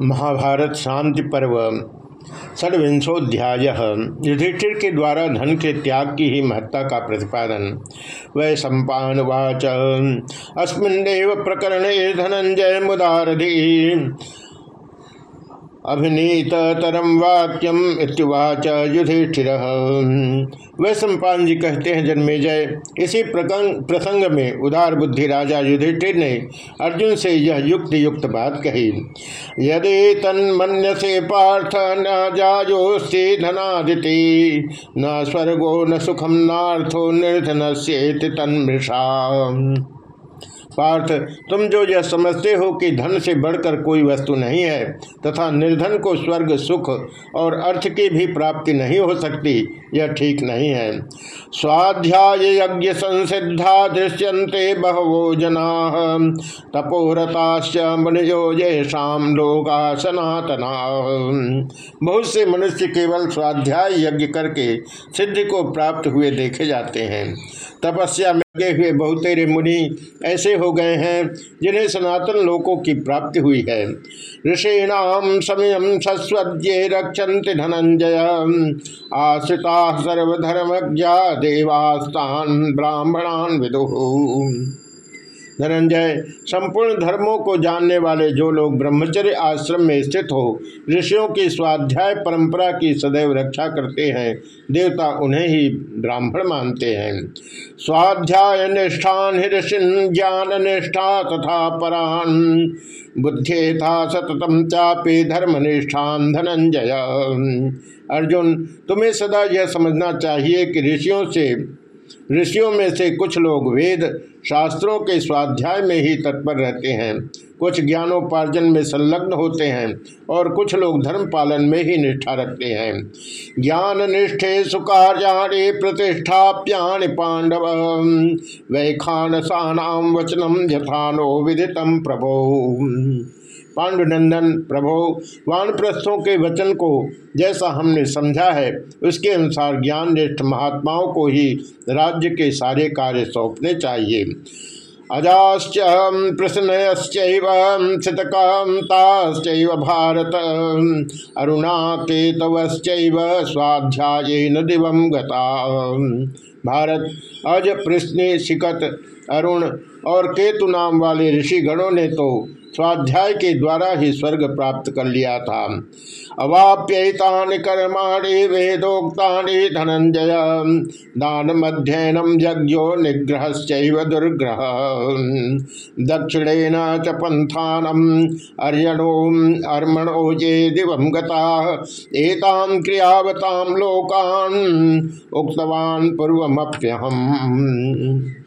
महाभारत शांति पर्व षडविंशोध्याय युधिष्ठिर के द्वारा धन के त्याग की ही महत्ता का प्रतिपादन। वै सम्पावाच अस्मिन प्रकरणे धनंजय मुदारधि। अभिनीत तरम वाक्यम इतुवाच युधिष्ठिर। वह सम्पान जी कहते हैं, जन्मे जय। इसी प्रसंग में उदार बुद्धि राजा युधिष्ठिर ने अर्जुन से यह युक्त युक्त बात कही। यदि तन्मन्य से पार्थ न जाजोस्ती धनादिति, न स्वर्गो न सुखम नार्थो निर्धन से तन्मृषा पार्थ, तुम जो यह समझते हो कि धन से बढ़कर कोई वस्तु नहीं है, तथा निर्धन को स्वर्ग सुख और अर्थ की भी प्राप्ति नहीं हो सकती, यह ठीक नहीं है। स्वाध्याय यज्ञ संसिद्धा दृश्यंते बहवो जना, तपोरताश्च शाम लोका सनातना बहुत से मनुष्य केवल स्वाध्याय यज्ञ करके सिद्धि को प्राप्त हुए देखे जाते हैं। तपस्या लगे हुए बहुतेरे मुनि ऐसे हो गए हैं, जिन्हें सनातन लोकों की प्राप्ति हुई है। ऋषिणाम समय सस्वे रक्षन्ति धनंजय आश्रिता सर्वधर्मज्ञा देवास्तान ब्राह्मणान विदु। धनंजय, संपूर्ण धर्मों को जानने वाले जो लोग ब्रह्मचर्य आश्रम में स्थित हो, ऋषियों की स्वाध्याय परंपरा की सदैव रक्षा करते हैं, देवता उन्हें ही ब्राह्मण मानते हैं। स्वाध्याय निष्ठान ऋषिन ज्ञान निष्ठा तथा परान। बुद्धि था सततम चापे धर्म निष्ठान धनंजय। अर्जुन, तुम्हें सदा यह समझना चाहिए कि ऋषियों से ऋषियों में से कुछ लोग वेद शास्त्रों के स्वाध्याय में ही तत्पर रहते हैं। कुछ ज्ञानोपार्जन में संलग्न होते हैं और कुछ लोग धर्म पालन में ही निष्ठा रखते हैं। ज्ञान निष्ठे सुकार्याणी प्रतिष्ठाप्यानि पांडव वैखान सानाम वचनम यथानो विदितम प्रभो। पांडुनंदन, प्रभो, वानप्रस्थों के वचन को जैसा हमने समझा है, उसके अनुसार ज्ञाननिष्ठ महात्माओं को ही राज्य के सारे कार्य सौंपने चाहिए। अजाश्च भारत अरुणा केतवश्चैव स्वाध्याय दिवम गता। भारत अज प्रश्न शिकत अरुण और केतु नाम वाले ऋषिगणों ने तो स्वाध्याय के द्वारा ही स्वर्ग प्राप्त कर लिया था। अवाप्यता कर्माणी वेदोक्ता धनंजय। दान मध्ययनम यज्ञो निग्रह दुर्ग्रह। दक्षिणेन च पंथानम अर्यणो अर्मणो ये दिवं गता। एतां क्रियावतां लोकान् उक्तवान् पूर्वमप्यहम्।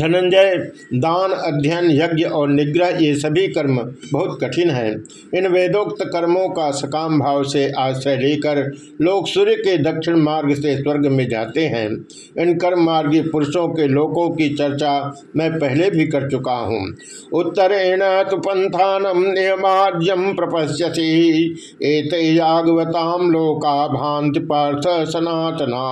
धनंजय, दान, अध्ययन, यज्ञ और निग्रह, ये सभी कर्म बहुत कठिन हैं। इन वेदोक्त कर्मों का सकाम भाव से आश्रय लेकर लोग सूर्य के दक्षिण मार्ग से स्वर्ग में जाते हैं। इन कर्म मार्गी पुरुषों के लोकों की चर्चा मैं पहले भी कर चुका हूँ। उत्तरेण तो पंथानम नियमाज्यम प्रपश्यसी एतयागवताम लोका भांति पार्थ सनातना।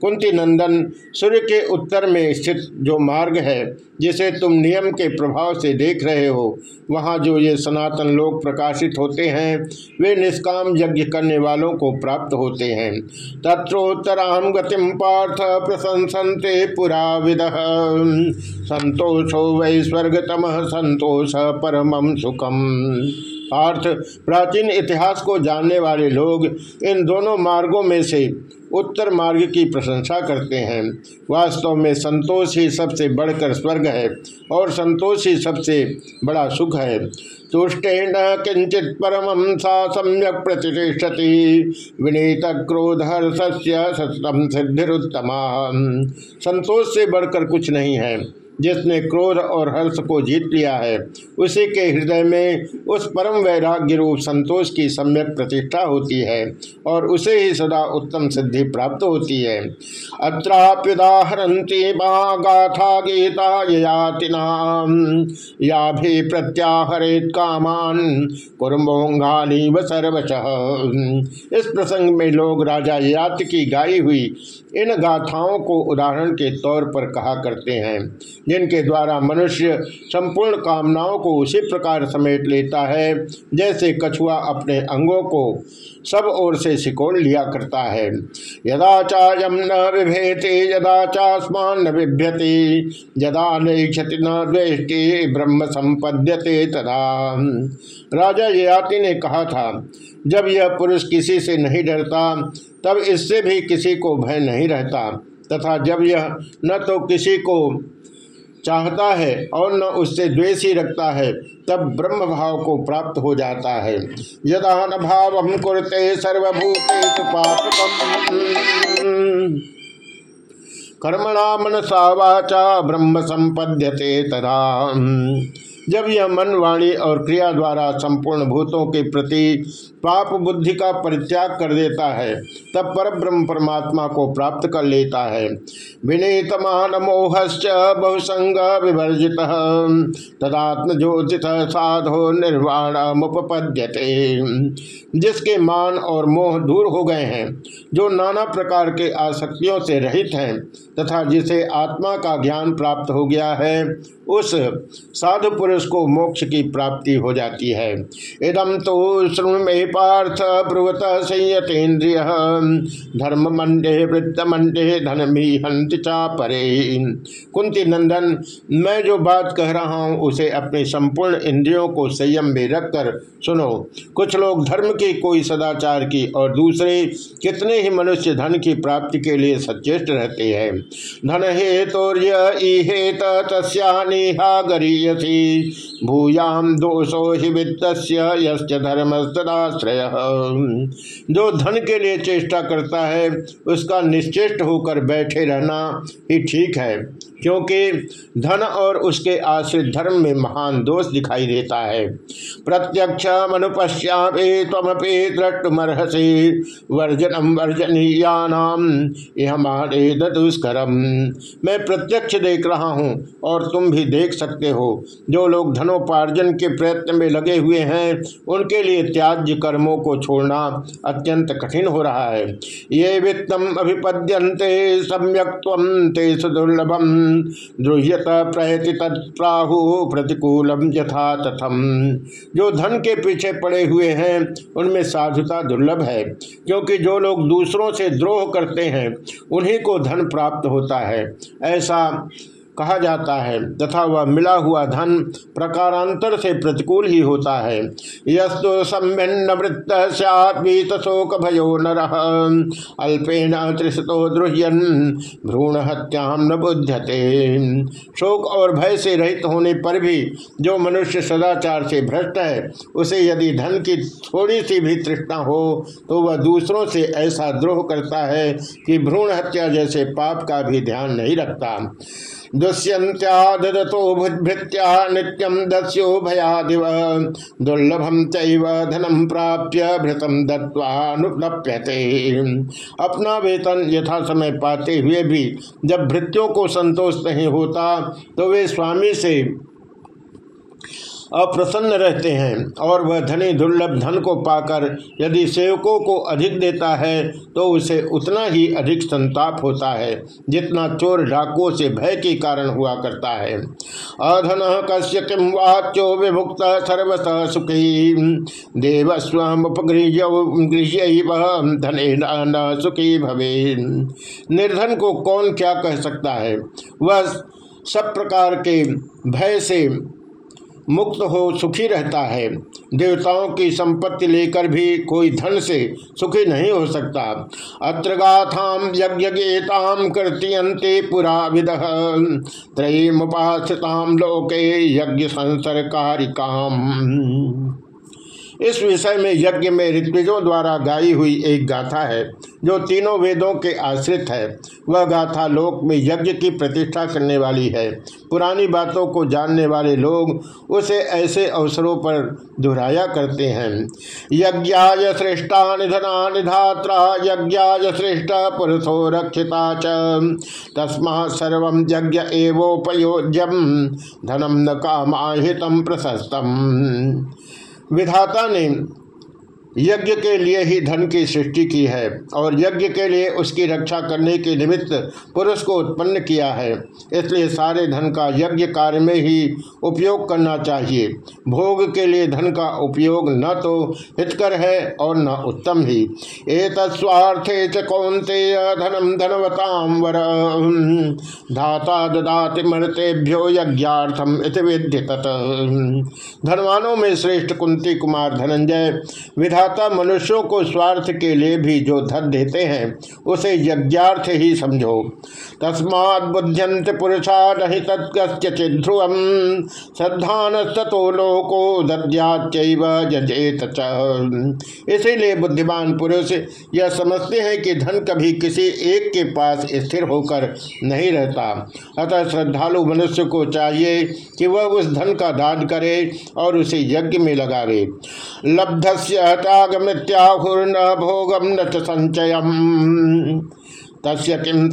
कुंती नंदन, सूर्य के उत्तर में स्थित जो मार्ग है, जिसे तुम नियम के प्रभाव से देख रहे हो, वहाँ जो ये सनातन लोग प्रकाशित होते हैं, वे निष्काम यज्ञ करने वालों को प्राप्त होते हैं। तत्रोत्तराम गतिम पार्थ प्रशंसनते पुरा विद संतोषो वै स्वर्गतम, संतोष परम सुखम। पार्थ प्राचीन इतिहास को जानने वाले लोग इन दोनों मार्गों में से उत्तर मार्ग की प्रशंसा करते हैं। वास्तव में संतोष ही सबसे बढ़कर स्वर्ग है और संतोष ही सबसे बड़ा सुख है। तुष्टेन किंचित परम सा सम्यक प्रतिष्ठति, विनीत क्रोध हर्षस्य सतम सिद्धिरुत्तमा संतोष से बढ़कर कुछ नहीं है। जिसने क्रोध और हर्ष को जीत लिया है, उसी के हृदय में उस परम वैराग्य रूप संतोष की सम्यक प्रतिष्ठा होती है और उसे ही सदा उत्तम सिद्धि प्राप्त होती है। अत्राप्युदाहरती गाथा गीता या भी प्रत्याहरित कामान कुरमोंगानी व सर्वच इस प्रसंग में लोग राजा यात की गाई हुई इन गाथाओं को उदाहरण के तौर पर कहा करते हैं। जिनके द्वारा मनुष्य संपूर्ण कामनाओं को उसी प्रकार समेट लेता है, जैसे कछुआ अपने अंगों को सब ओर से सिकोड़ लिया करता है। यदा चायम न विभेते यदा चास्मान न बिभ्यते, यदा नक्षति न द्वेष्टि, ब्रह्म संपद्यते तदा। राजा ययाति ने कहा था, जब यह पुरुष किसी से नहीं डरता, तब इससे भी किसी को भय नहीं रहता, तथा जब यह न तो किसी को चाहता है और न उससे द्वेष ही रखता है, तब ब्रह्म भाव को प्राप्त हो जाता है। यदा न भाव हम कुरते सर्वभूते कर्मणा मनसा वाचा ब्रह्म संपद्यते तथा जब यह मन वाणी और क्रिया द्वारा संपूर्ण भूतों के प्रति पाप बुद्धि का परित्याग कर देता है, तब पर ब्रह्म परमात्मा को प्राप्त कर लेता है। विनीतमान मोहश्च बहुसंग विवर्जित तदात्म ज्योति साधो निर्वाण जिसके मान और मोह दूर हो गए हैं, जो नाना प्रकार के आसक्तियों से रहित हैं, तथा जिसे आत्मा का ज्ञान प्राप्त हो गया है, उस साधु पुरुष को मोक्ष की प्राप्ति हो जाती है। इदम तो श्रृण में पार्थ ब्रुवत संयतेन्द्रिय। धर्म मंडे, वृत्त मंडे, धन भी हंत चा परे कुंती नंदन, मैं जो बात कह रहा हूँ, उसे अपने संपूर्ण इंद्रियों को संयम में रखकर सुनो। कुछ लोग धर्म की कोई सदाचार की और दूसरे कितने ही मनुष्य धन की प्राप्ति के लिए सचेष्ट रहते हैं। धन हे तोर्य हेत तस्यानि नेहा गरीयसी। भूयाम दोषो ही वित्त यश्च धर्मस्तदाश्रय। जो धन के लिए चेष्टा करता है, उसका निश्चेष्ट होकर बैठे रहना ही ठीक है, क्योंकि धन और उसके आश्रित धर्म में महान दोष दिखाई देता है। प्रत्यक्ष मनुपश्यापे तमपे वर्जनम वर्जनीयानाम यह मारे दुष्करम मैं प्रत्यक्ष देख रहा हूँ, और तुम भी देख सकते हो, जो लोग धनोपार्जन के प्रयत्न में लगे हुए हैं। उनके लिए त्याज्य कर्मों को छोड़ना अत्यंत कठिन हो रहा है। ये वित्तम अभिपद्यंते सम्यक तेज दुर्लभम द्रुह्यत प्रहति तत्प्राहु प्रतिकूलम यथा तथम जो धन के पीछे पड़े हुए हैं, उनमें साधुता दुर्लभ है, क्योंकि जो लोग दूसरों से द्रोह करते हैं, उन्हीं को धन प्राप्त होता है। ऐसा कहा जाता है। तथा वह मिला हुआ धन प्रकारांतर से प्रतिकूल ही होता है। यस्तु सम्यन्न वृत्त सैत शोक भयो नर। अल्पेन त्रिशतो द्रुहन भ्रूण हत्याम न बुध्यते। शोक और भय से रहित होने पर भी जो मनुष्य सदाचार से भ्रष्ट है, उसे यदि धन की थोड़ी सी भी तृष्णा हो तो वह दूसरों से ऐसा द्रोह करता है कि भ्रूण हत्या जैसे पाप का भी ध्यान नहीं रखता। दुष्यंत्या दस्यो भयादिव। दुर्लभम चैव धनम प्राप्य भृतम दत्वानुप्यते अपना वेतन यथा समय पाते हुए भी जब भृत्यो को संतोष नहीं होता तो वे स्वामी से अप्रसन्न रहते हैं और वह धनी दुर्लभ धन को पाकर यदि सेवकों को अधिक देता है तो उसे उतना ही अधिक संताप होता है, जितना चोर डाकुओं से भय के कारण हुआ करता है। अधन कश्य किम वाच्यो विभुक्त सर्वस सुखी। देवस्व धने न सुखी भवे निर्धन को कौन क्या कह सकता है? वह सब प्रकार के भय से मुक्त हो सुखी रहता है। देवताओं की संपत्ति लेकर भी कोई धन से सुखी नहीं हो सकता। अत्र गाथाम यज्ञ गेताम करती पुरा विद त्रयीमुपास्ताम लोके यज्ञ संसर संसर्कारिकाम इस विषय में यज्ञ में ऋत्विजों द्वारा गाई हुई एक गाथा है, जो तीनों वेदों के आश्रित है। वह गाथा लोक में यज्ञ की प्रतिष्ठा करने वाली है। पुरानी बातों को जानने वाले लोग उसे ऐसे अवसरों पर दोहराया करते हैं। यज्ञाय श्रेष्ठा निधना निधात्रा यज्ञाय श्रेष्ठ पुरुषो रक्षिता च। तस्मा सर्व यज्ञ एवोपयोज्यम धनम न कामाहितम प्रशस्तम। विधाता ने यज्ञ के लिए ही धन की सृष्टि की है और यज्ञ के लिए उसकी रक्षा करने के निमित्त पुरुष को उत्पन्न किया है। इसलिए सारे धन का यज्ञ कार्य में ही उपयोग करना चाहिए। भोग के लिए धन का उपयोग न तो हितकर है और न उत्तम ही। एक स्वार्थे च कौंते धनम धनवताम वर। धाता ददाति मरतेभ्यो यज्ञार्थम इत विद्य धनवानों में श्रेष्ठ कुंती कुमार धनंजय, विधा विधाता मनुष्यों को स्वार्थ के लिए भी जो धन देते हैं, उसे यज्ञार्थ ही समझो। तस्मात् बुध्यंत पुरुषा नहीं तत्कश्चिध्रुवम श्रद्धान तथो लोको दद्याचेत इसीलिए बुद्धिमान पुरुष यह समझते हैं कि धन कभी किसी एक के पास स्थिर होकर नहीं रहता। अतः श्रद्धालु मनुष्य को चाहिए कि वह उस धन का दान करे और उसे यज्ञ में लब्धस्य त्यागमृत्याहुर्न भोगम न संचय तस्य किम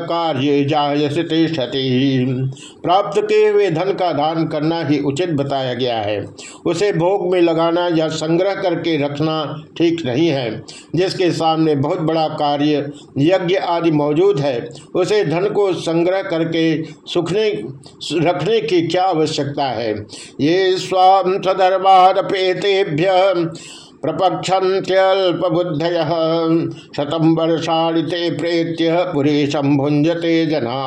कार्य जायस तिष्ठति। प्राप्त किए हुए धन का दान करना ही उचित बताया गया है। उसे भोग में लगाना या संग्रह करके रखना ठीक नहीं है। जिसके सामने बहुत बड़ा कार्य, यज्ञ आदि मौजूद है, उसे धन को संग्रह करके सुखने, रखने की क्या आवश्यकता है? ये स्वाम सदर्मादपेतेभ्य प्रपक्षन्त्यल्पबुद्धय शतम वर्षाणि ते प्रेत्य पुरेशम भुंजते जना।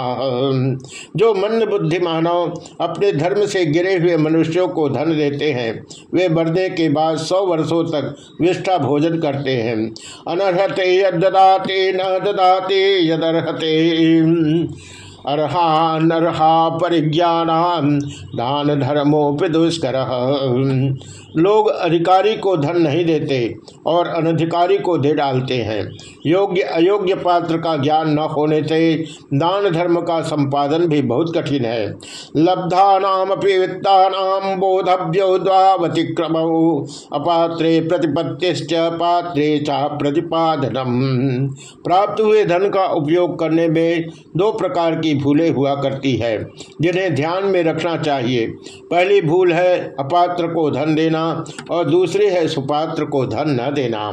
जो मन बुद्धि मानव अपने धर्म से गिरे हुए मनुष्यों को धन देते हैं, वे मरने के बाद सौ वर्षों तक विष्ठा भोजन करते हैं। अनर्हते यदाते न ददाते यदर्हते। अर्हा परिज्ञान दान धर्मोपि दुष्कर। लोग अधिकारी को धन नहीं देते और अनधिकारी को दे डालते हैं। योग्य, अयोग्य पात्र का ज्ञान न होने से दान धर्म का संपादन भी बहुत कठिन है। लब्धा नाम वित्ता बोधव्यो द्वावतिक्रम अपात्रे प्रतिपत्तिश्च पात्रे चा प्रतिपादनम। प्राप्त हुए धन का उपयोग करने में दो प्रकार की भूलें हुआ करती है, जिन्हें ध्यान में रखना चाहिए। पहली भूल है अपात्र को धन देना देना और दूसरी है सुपात्र को धन न देना।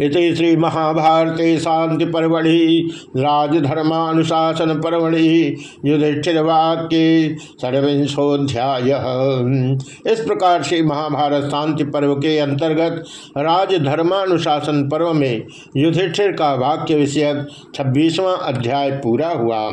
इति श्री महाभारते शांति परवड़ि राजधर्मानुशासन परवड़ि युधिष्ठिर वाक्य षडविंशोध्याय इस प्रकार से महाभारत शांति पर्व के अंतर्गत राजधर्मानुशासन पर्व में युधिष्ठिर का वाक्य विषयक छब्बीसवां अध्याय पूरा हुआ।